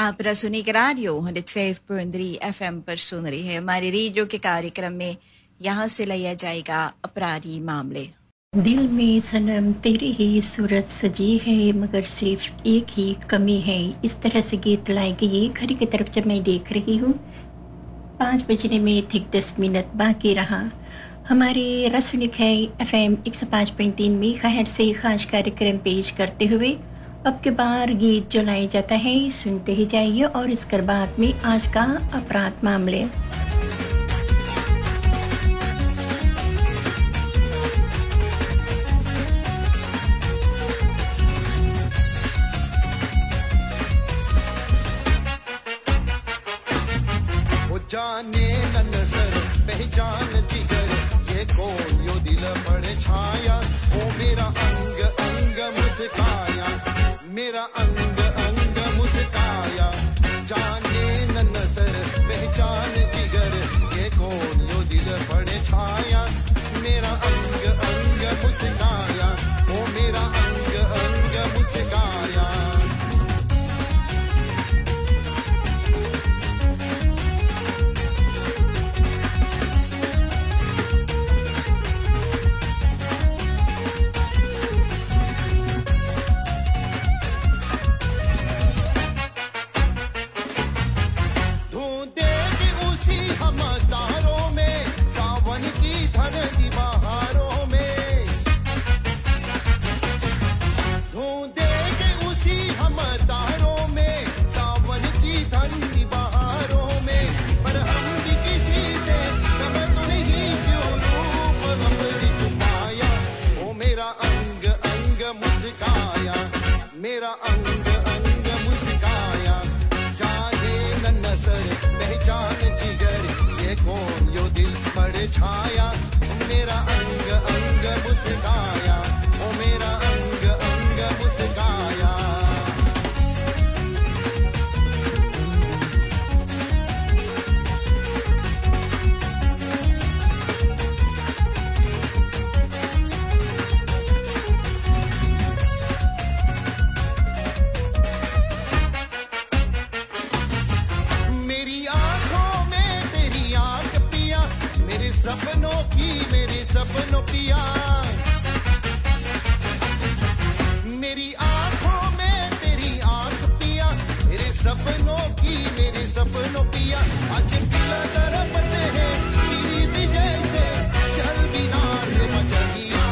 आप रसुनी के radio hundred five point three F पर सुन रही है। हमारे रेडियो के कार्यक्रम में यहाँ से लिया जाएगा अपराधी मामले। दिल में सनम तेरी ही सूरत सजी है, मगर सिर्फ़ एक ही कमी है। इस तरह से गीत लाए गए घड़ी की तरफ़ जब मैं देख रही हूँ, पाँच बजने में ठीक दस मिनट बाकी रहा। हमारे रसुनिक है एफ़ एम एक सौ पाँच पॉइंट तीन में खैर से खास कार्यक्रम पेश करते हुए अब के बार गीत जो लाया जाता है, सुनते ही जाइए और इसके बाद में आज का अपराध मामले। जाने न नज़र, पहचान जिगर, ये कौन यो दिल पड़े छाया? ओ मेरा अंग मुस्काया ओ मेरा अंग अंग मुस्काया। सपनों की मेरे सपनों पिया मेरी आँखों में तेरी आँख पिया, मेरे सपनों की मेरे सपनों पिया आज दिल तड़पते हैं तेरी विजय से चल बिना मचलिया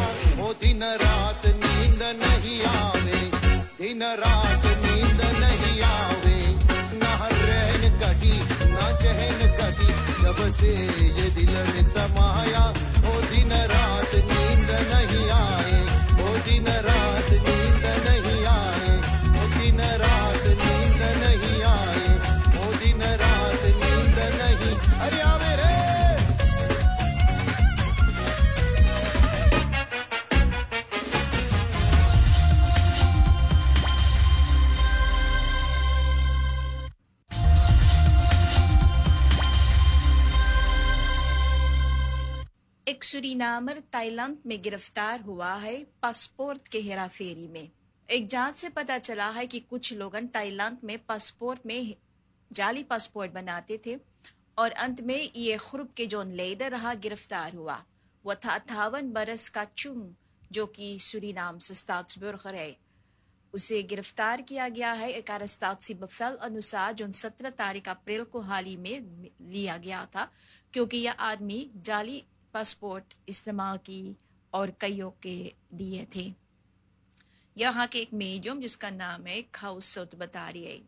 ओ दिन रात नींद नहीं आवे, दिन रात से ये दिल में समाया, ओ दिन रात नींद नहीं आए, ओ दिन रात नींद सुरीनामर ताइलैंड में गिरफ़्तार हुआ है पासपोर्ट के हेराफेरी में। एक जाँच से पता चला है कि कुछ लोग ताइलैंड में पासपोर्ट में जाली पासपोर्ट बनाते थे और अंत में ये खुरब के जोन लेडर रहा गिरफ़्तार हुआ। वह था अट्ठावन बरस का चुंग, जो कि सुरीनाम से स्टाक्सबर्गर है। उसे गिरफ़्तार किया गया है एक अरस्तासी बफेल अनुसार जो सत्रह तारीख अप्रैल को हाल ही में लिया गया था, क्योंकि यह आदमी जाली पासपोर्ट इस्तेमाल की और कईयों के दिए थे। यहाँ के एक म्यूज़ियम जिसका नाम है खाउसोट बता रही है।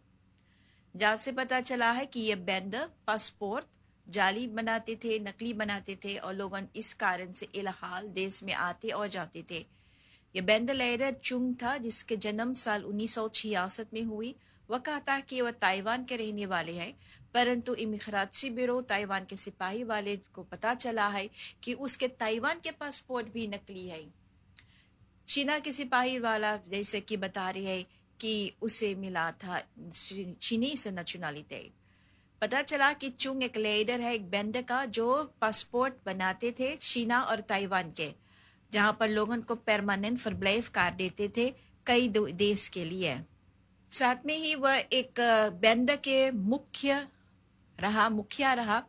जाँच से पता चला है कि ये बेंदर पासपोर्ट जाली बनाते थे, नकली बनाते थे और लोग इस कारण से इलाहाल देश में आते और जाते थे। ये बेंदर लेडर चुंग था, जिसके जन्म साल उन्नीस में हुई वह कहता है कि वह ताइवान के रहने वाले हैं, परंतु इमिग्राची ब्यूरो ताइवान के सिपाही वाले को पता चला है कि उसके ताइवान के पासपोर्ट भी नकली है। चीना के सिपाही वाला जैसे कि बता रही है कि उसे मिला था, चीनी से नेशनलिटी पता चला कि चुंग एक लेडर है, एक बैंड का, जो पासपोर्ट बनाते थे चीना और ताइवान के, जहाँ पर लोगन को परमानेंट फरब्लेव कार्ड देते थे कई देश के लिए। साथ में ही वह एक बैंड के मुख्य रहा, मुखिया रहा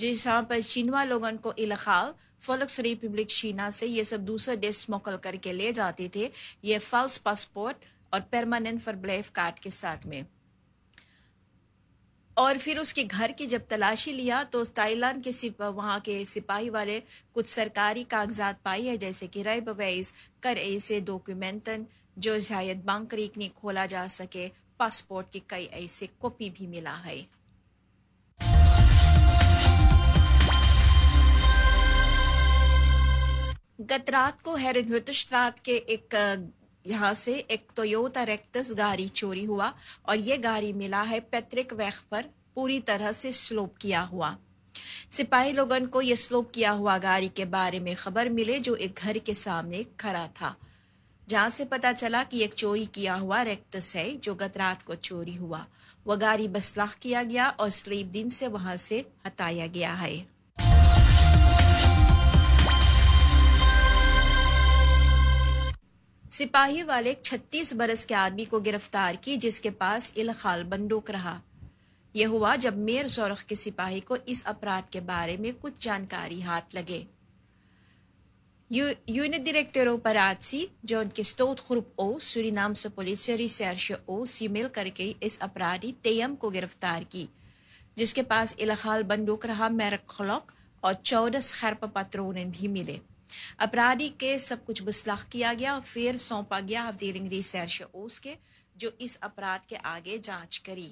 जहाँ पर चीनवा लोगों को इलाकाल फॉलक्स रिपब्लिक चीना से ये सब दूसरे देश स्मोकल करके ले जाते थे, ये फॉल्स पासपोर्ट और परमानेंट फॉर ब्लेफ कार्ड के साथ में। और फिर उसके घर की जब तलाशी लिया तो ताइलान के सिपा, वहाँ के सिपाही वाले कुछ सरकारी कागजात पाई है, जैसे कि रय बवैस कर, ऐसे डॉक्यूमेंटन जो शायद बैंक नहीं खोला जा सके पासपोर्ट की कई ऐसे कॉपी भी मिला है। गत रात को हेरनहुतस्ट्राट के एक यहाँ से एक टोयोटा रेक्टस गाड़ी चोरी हुआ और ये गाड़ी मिला है पैतृक वैख पर, पूरी तरह से स्लोप किया हुआ। सिपाही लोगन को यह स्लोप किया हुआ गाड़ी के बारे में खबर मिले जो एक घर के सामने खड़ा था। जहाँ से पता चला कि एक चोरी किया हुआ रेक्टस है, जो गत रात को चोरी हुआ। वह गाड़ी बसलाह किया गया और स्लीप दिन से वहाँ से हटाया गया है। सिपाही वाले छत्तीस बरस के आदमी को गिरफ़्तार की, जिसके पास इलखाल बंदूक रहा। यह हुआ जब मेयर सौरख के सिपाही को इस अपराध के बारे में कुछ जानकारी हाथ लगे। Unit Director Operatie, John Kistoot Groep O, Surinaamse politie recherche O, सी करके इस अपराधी तेयम को गिरफ़्तार की जिसके पास इलाखाल बंदूक रहा मैरक खलक और चौदह खैरप पत्रोन भी मिले अपराधी के सब कुछ बसलाह किया गया और फिर सौंपा गया अवधेलिंग रिसर्च ओस के जो इस अपराध के आगे जाँच करी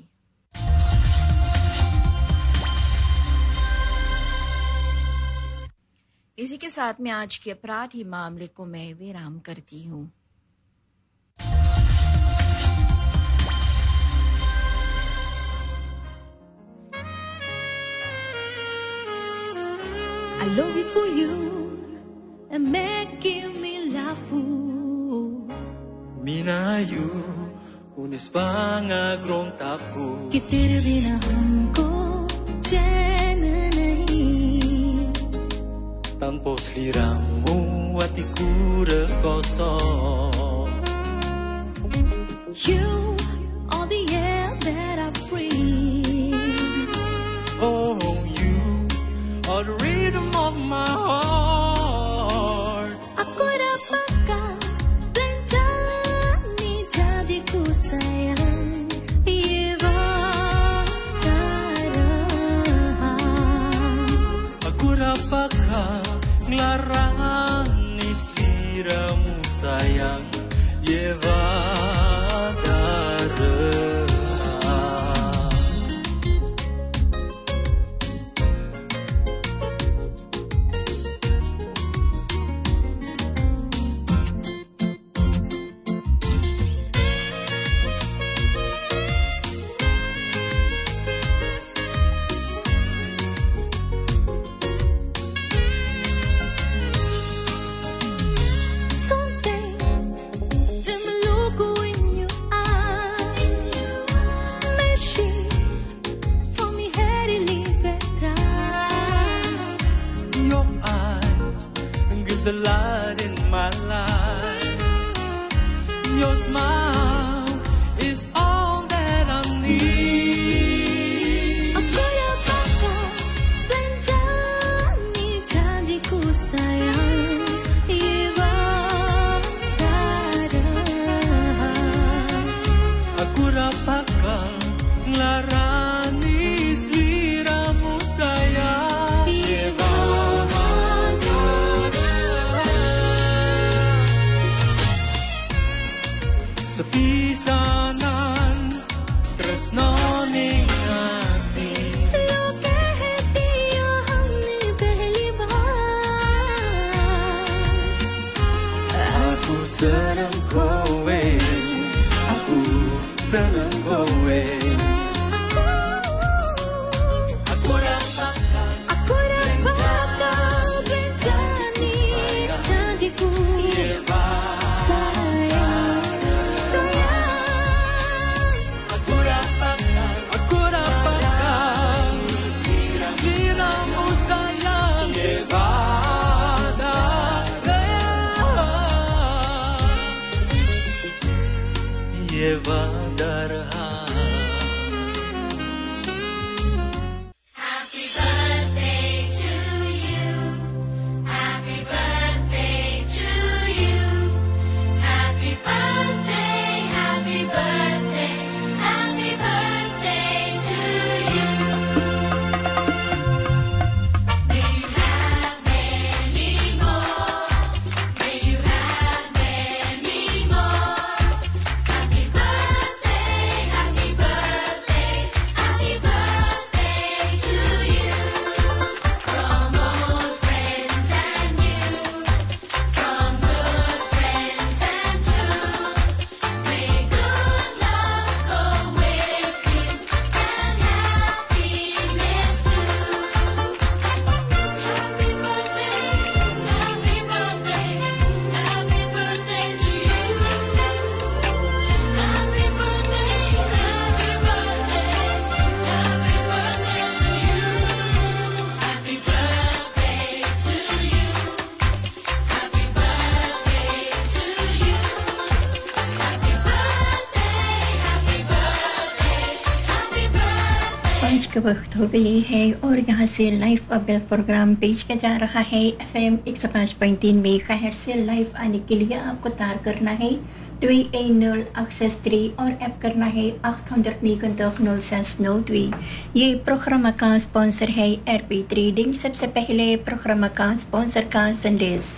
इसी के साथ में आज के अपराधी मामले को मैं विराम करती हूँ I love it for you and making me laugh. Minayu, unis pangagrong tapu. कि तेरे बिना हमको चैन Tanpa seliramu hatiku rekosong. You are the air that I breathe Oh, you are the rhythm of my heart. Sepisanan tresno ning ati. Lo दर का वक्त हो गई है और यहाँ से लाइव अब प्रोग्राम पेश किया जा रहा है। एफ़ एम एक सौ पाँच पॉइंट तीन में खैर से लाइव आने के लिए आपको तार करना है। Een nul acht zes drie और ऐप करना है। आठ हंड्रेड निकंतक नौ सेंस नौ द्वी ये प्रोग्राम का स्पॉन्सर है एरपी ट्रेडिंग सबसे पहले प्रोग्राम का स्पॉन्सर का संदेश